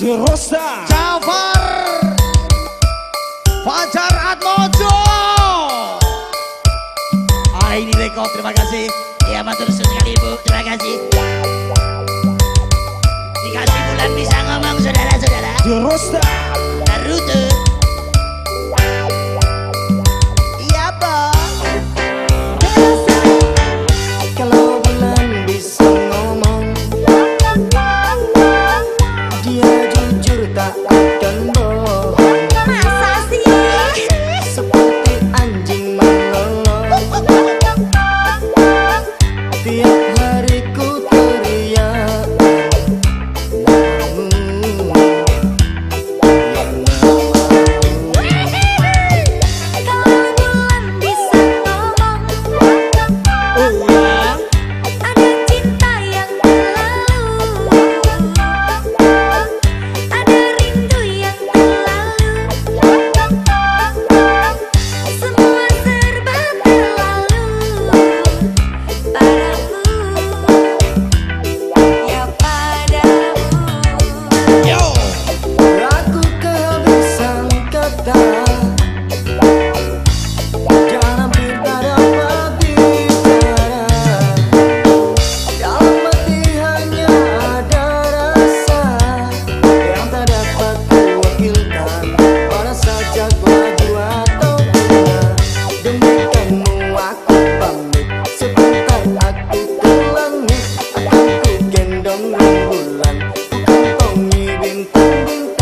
Jerosta Jafar. Fajar Atmojo. Ah ini Reko terima kasih. Ya matur sekali ibu terima kasih. Dikasih bulan bisa ngomong saudara-saudara. Jerosta lần không còn nghĩ bên cũng bên